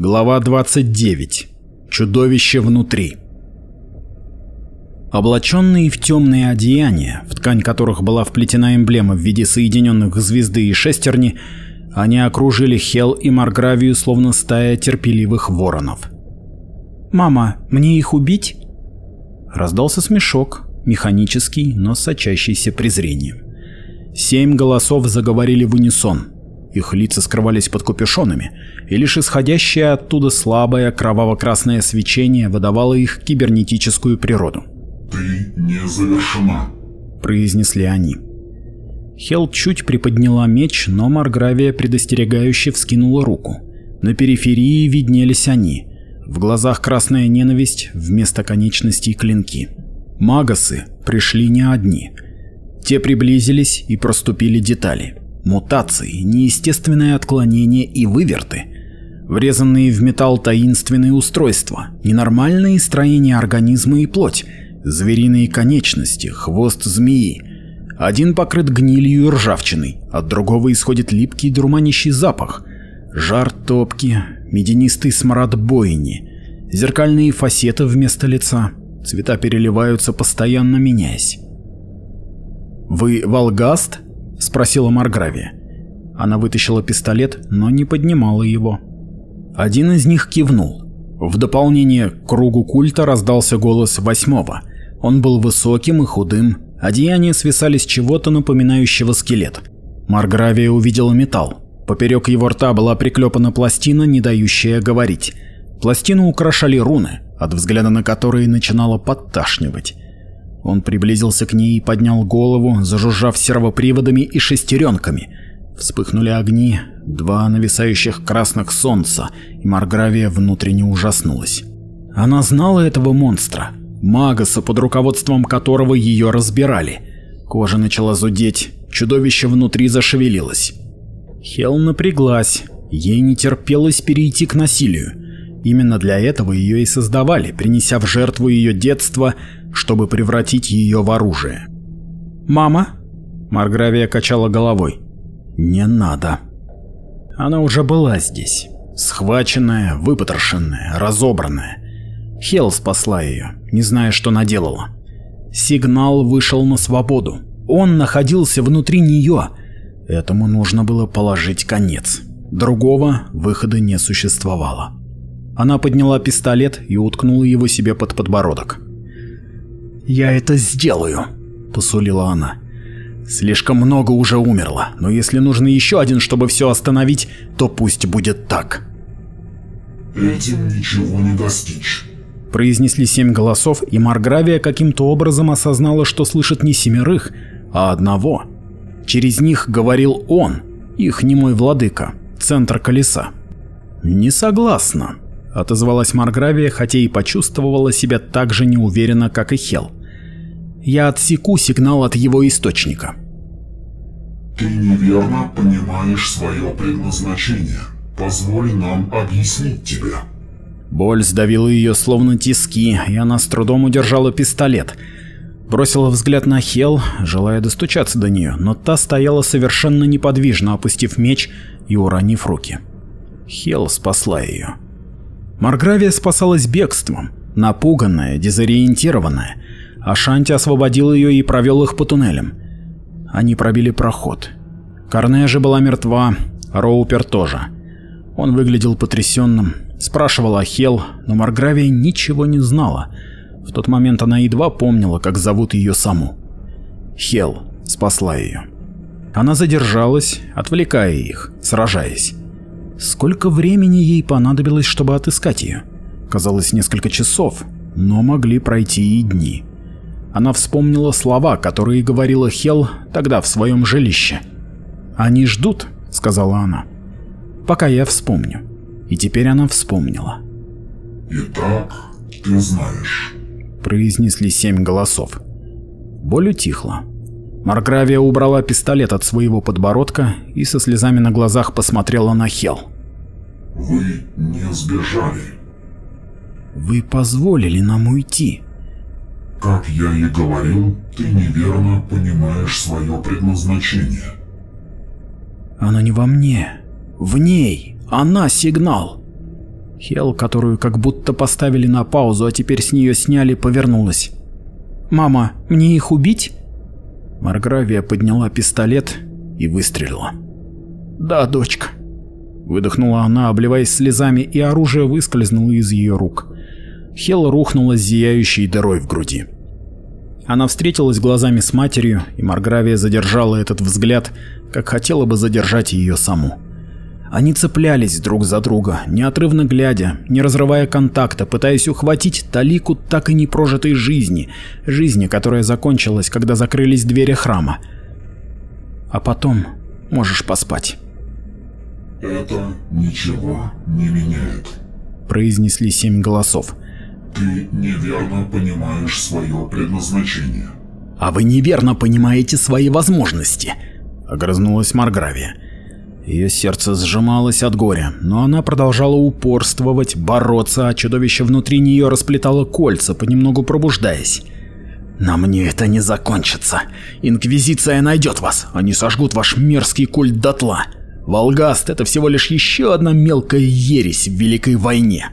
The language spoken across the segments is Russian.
Глава 29. Чудовище внутри. Облаченные в темные одеяния, в ткань которых была вплетена эмблема в виде соединенных звезды и шестерни, они окружили Хел и Маргравию словно стая терпеливых воронов. «Мама, мне их убить?» Раздался смешок, механический, но сочащийся презрением. Семь голосов заговорили в унисон. Их лица скрывались под капюшонами, и лишь исходящее оттуда слабое кроваво-красное свечение выдавало их кибернетическую природу. «Ты не завершена», — произнесли они. Хел чуть приподняла меч, но Маргравия предостерегающе вскинула руку. На периферии виднелись они. В глазах красная ненависть, вместо конечностей клинки. Магасы пришли не одни. Те приблизились и проступили детали мутации, неестественное отклонение и выверты, врезанные в металл таинственные устройства, ненормальные строения организма и плоть, звериные конечности, хвост змеи. Один покрыт гнилью и ржавчиной, от другого исходит липкий дурманящий запах, жар топки, медянистый смрад бойни, зеркальные фасеты вместо лица, цвета переливаются, постоянно меняясь. «Вы Волгаст?» — спросила Маргравия. Она вытащила пистолет, но не поднимала его. Один из них кивнул. В дополнение к кругу культа раздался голос восьмого. Он был высоким и худым, одеяния свисали с чего-то напоминающего скелет. Маргравия увидела металл. Поперек его рта была приклепана пластина, не дающая говорить. Пластину украшали руны, от взгляда на которые начинала подташнивать. Он приблизился к ней, и поднял голову, зажужжав сервоприводами и шестеренками. Вспыхнули огни, два нависающих красных солнца, и Маргравия внутренне ужаснулась. Она знала этого монстра, Магаса, под руководством которого ее разбирали. Кожа начала зудеть, чудовище внутри зашевелилось. Хел напряглась, ей не терпелось перейти к насилию. Именно для этого ее и создавали, принеся в жертву ее детство, чтобы превратить ее в оружие. «Мама?» Маргравия качала головой. «Не надо». Она уже была здесь. Схваченная, выпотрошенная, разобранная. Хелл спасла ее, не зная, что наделала. Сигнал вышел на свободу. Он находился внутри нее. Этому нужно было положить конец. Другого выхода не существовало. Она подняла пистолет и уткнула его себе под подбородок. «Я это сделаю», — посулила она. «Слишком много уже умерло, но если нужен еще один, чтобы все остановить, то пусть будет так». «Этим ничего не достичь», — произнесли семь голосов, и Маргравия каким-то образом осознала, что слышит не семерых, а одного. Через них говорил он, их немой владыка, центр колеса. «Не согласна», — отозвалась Маргравия, хотя и почувствовала себя так же неуверенно, как и Хел я отсеку сигнал от его источника. Ты неверно понимаешь свое предназначение. Позволь нам объяснить тебе. Боль сдавила ее словно тиски, и она с трудом удержала пистолет. Бросила взгляд на Хел, желая достучаться до нее, но та стояла совершенно неподвижно, опустив меч и уронив руки. Хел спасла ее. Маргравия спасалась бегством, напуганная, дезориентированная. Ашанти освободил ее и провел их по туннелям. Они пробили проход. Корнежа была мертва, а Роупер тоже. Он выглядел потрясенным, спрашивал о Хел, но Маргравия ничего не знала. В тот момент она едва помнила, как зовут ее саму. Хел спасла ее. Она задержалась, отвлекая их, сражаясь. Сколько времени ей понадобилось, чтобы отыскать ее? Казалось, несколько часов, но могли пройти и дни. Она вспомнила слова, которые говорила Хел тогда в своем жилище. «Они ждут», — сказала она, — «пока я вспомню». И теперь она вспомнила. «Итак, ты знаешь», — произнесли семь голосов. Боль утихла. Маргравия убрала пистолет от своего подбородка и со слезами на глазах посмотрела на Хел. «Вы не сбежали». «Вы позволили нам уйти», как я и говорил, ты неверно понимаешь свое предназначение. Оно не во мне. В ней. Она сигнал. Хел, которую как будто поставили на паузу, а теперь с нее сняли, повернулась. «Мама, мне их убить?» Маргравия подняла пистолет и выстрелила. «Да, дочка», — выдохнула она, обливаясь слезами, и оружие выскользнуло из ее рук. Хел рухнула с зияющей дырой в груди. Она встретилась глазами с матерью, и Маргравия задержала этот взгляд, как хотела бы задержать ее саму. Они цеплялись друг за друга, неотрывно глядя, не разрывая контакта, пытаясь ухватить талику так и не прожитой жизни, жизни, которая закончилась, когда закрылись двери храма. А потом можешь поспать. «Это ничего не меняет», — произнесли семь голосов. Ты неверно понимаешь свое предназначение. А вы неверно понимаете свои возможности, огрызнулась Маргравия. Ее сердце сжималось от горя, но она продолжала упорствовать, бороться, а чудовище внутри нее расплетало кольца, понемногу пробуждаясь. «На мне это не закончится. Инквизиция найдет вас, они сожгут ваш мерзкий культ дотла. Волгаст — это всего лишь еще одна мелкая ересь в Великой войне».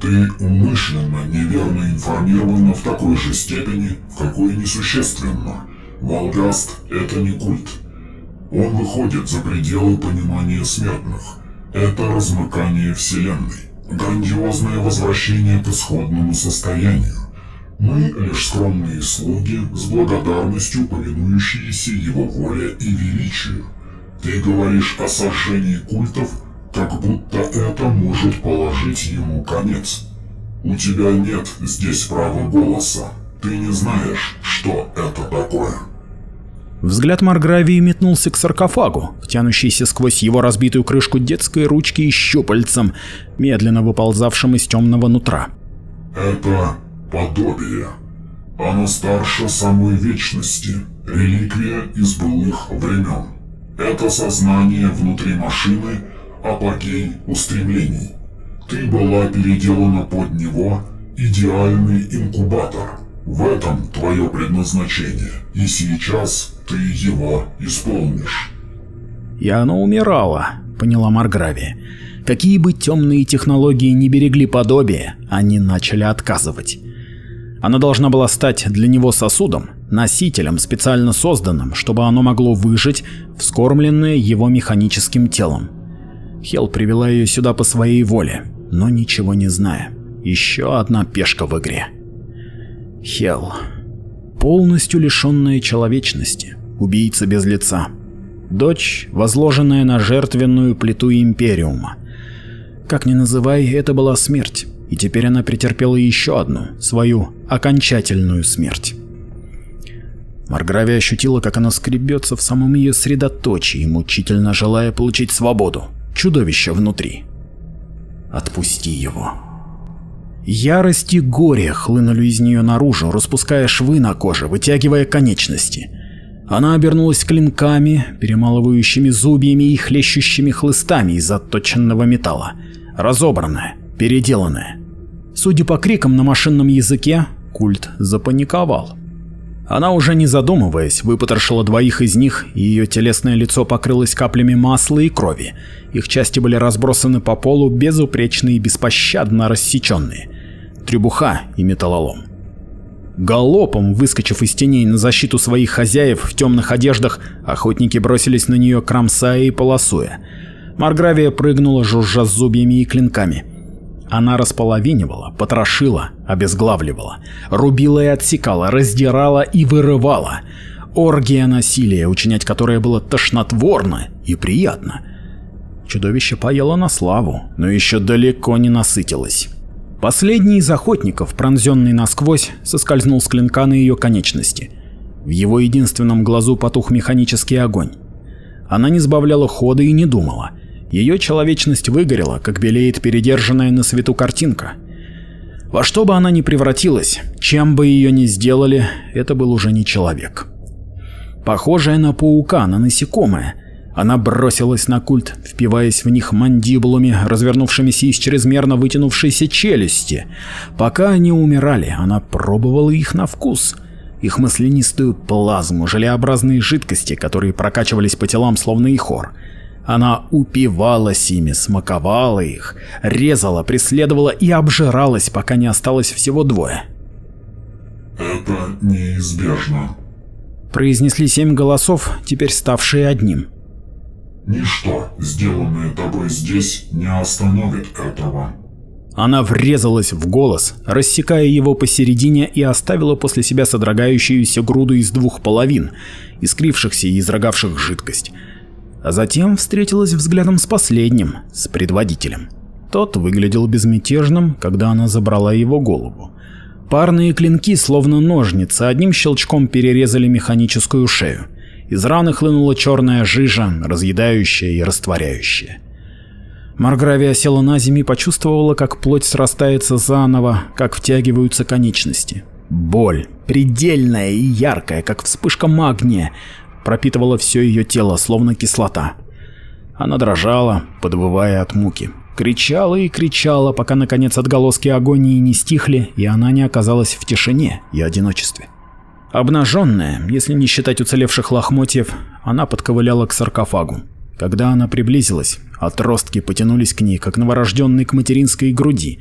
Ты умышленно неверно информирована в такой же степени, в какой несущественно. Волгаст – это не культ. Он выходит за пределы понимания смертных. Это размыкание Вселенной. Грандиозное возвращение к исходному состоянию. Мы лишь скромные слуги, с благодарностью повинующиеся его воле и величию. Ты говоришь о сожжении культов – как будто это может положить ему конец. У тебя нет здесь права голоса. Ты не знаешь, что это такое. Взгляд Маргравии метнулся к саркофагу, тянущийся сквозь его разбитую крышку детской ручки и щупальцем, медленно выползавшим из темного нутра. Это подобие. Оно старше самой вечности, реликвия из былых времен. Это сознание внутри машины — апогей устремлений. Ты была переделана под него идеальный инкубатор. В этом твое предназначение, и сейчас ты его исполнишь. И оно умирало, поняла Марграви. Какие бы темные технологии не берегли подобие, они начали отказывать. Она должна была стать для него сосудом, носителем, специально созданным, чтобы оно могло выжить, вскормленное его механическим телом. Хел привела ее сюда по своей воле, но ничего не зная. Еще одна пешка в игре. Хел. Полностью лишенная человечности. Убийца без лица. Дочь, возложенная на жертвенную плиту Империума. Как ни называй, это была смерть, и теперь она претерпела еще одну, свою окончательную смерть. Марграви ощутила, как она скребется в самом ее средоточии, мучительно желая получить свободу чудовище внутри. Отпусти его. Ярость и горе хлынули из нее наружу, распуская швы на коже, вытягивая конечности. Она обернулась клинками, перемалывающими зубьями и хлещущими хлыстами из отточенного металла, разобранная, переделанная. Судя по крикам на машинном языке, культ запаниковал. Она уже не задумываясь, выпотрошила двоих из них, и ее телесное лицо покрылось каплями масла и крови. Их части были разбросаны по полу, безупречные и беспощадно рассеченные. Требуха и металлолом. Галопом, выскочив из теней на защиту своих хозяев в темных одеждах, охотники бросились на нее, кромсая и полосуя. Маргравия прыгнула, жужжа зубьями и клинками. Она располовинивала, потрошила, обезглавливала, рубила и отсекала, раздирала и вырывала. Оргия насилия, учинять которое было тошнотворно и приятно. Чудовище поело на славу, но еще далеко не насытилось. Последний из охотников, пронзенный насквозь, соскользнул с клинка на ее конечности. В его единственном глазу потух механический огонь. Она не сбавляла хода и не думала. Ее человечность выгорела, как белеет передержанная на свету картинка. Во что бы она ни превратилась, чем бы ее ни сделали, это был уже не человек. Похожая на паука, на насекомое, она бросилась на культ, впиваясь в них мандибулами, развернувшимися из чрезмерно вытянувшейся челюсти. Пока они умирали, она пробовала их на вкус – их мысленистую плазму, желеобразные жидкости, которые прокачивались по телам словно ихор, она упивалась ими, смаковала их, резала, преследовала и обжиралась, пока не осталось всего двое. «Это неизбежно», — произнесли семь голосов, теперь ставшие одним. «Ничто, сделанное тобой здесь, не остановит этого». Она врезалась в голос, рассекая его посередине и оставила после себя содрогающуюся груду из двух половин, искрившихся и изрогавших жидкость а затем встретилась взглядом с последним, с предводителем. Тот выглядел безмятежным, когда она забрала его голову. Парные клинки, словно ножницы, одним щелчком перерезали механическую шею. Из раны хлынула черная жижа, разъедающая и растворяющая. Маргравия села на землю и почувствовала, как плоть срастается заново, как втягиваются конечности. Боль, предельная и яркая, как вспышка магния, пропитывала все ее тело, словно кислота. Она дрожала, подвывая от муки. Кричала и кричала, пока наконец отголоски агонии не стихли, и она не оказалась в тишине и одиночестве. Обнаженная, если не считать уцелевших лохмотьев, она подковыляла к саркофагу. Когда она приблизилась, отростки потянулись к ней, как новорожденный к материнской груди.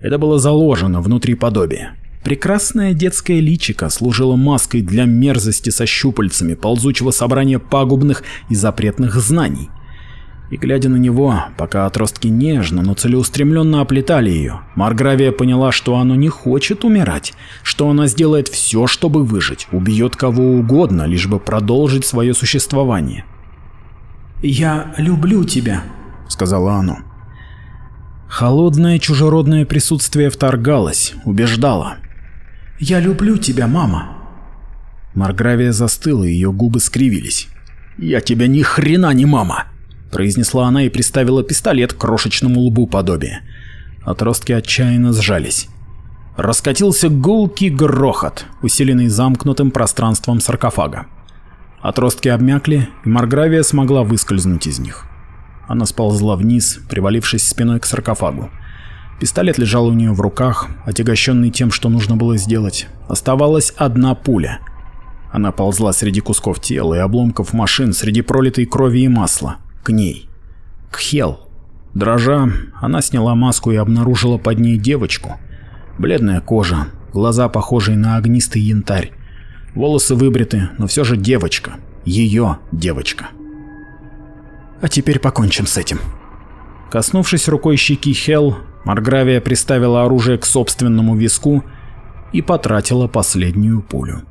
Это было заложено внутри подобия. Прекрасное детское личико служило маской для мерзости со щупальцами, ползучего собрания пагубных и запретных знаний. И глядя на него, пока отростки нежно, но целеустремленно оплетали ее, Маргравия поняла, что оно не хочет умирать, что она сделает все, чтобы выжить, убьет кого угодно, лишь бы продолжить свое существование. «Я люблю тебя», — сказала оно. Холодное чужеродное присутствие вторгалось, убеждало. Я люблю тебя, мама. Маргравия застыла, ее губы скривились. Я тебя ни хрена не мама, произнесла она и приставила пистолет к крошечному лбу подобия. Отростки отчаянно сжались. Раскатился гулкий грохот, усиленный замкнутым пространством саркофага. Отростки обмякли, и Маргравия смогла выскользнуть из них. Она сползла вниз, привалившись спиной к саркофагу. Пистолет лежал у нее в руках, отягощенный тем, что нужно было сделать. Оставалась одна пуля. Она ползла среди кусков тела и обломков машин, среди пролитой крови и масла. К ней. К Хел. Дрожа, она сняла маску и обнаружила под ней девочку. Бледная кожа, глаза похожие на огнистый янтарь. Волосы выбриты, но все же девочка. Ее девочка. А теперь покончим с этим. Коснувшись рукой щеки Хел, Маргравия приставила оружие к собственному виску и потратила последнюю пулю.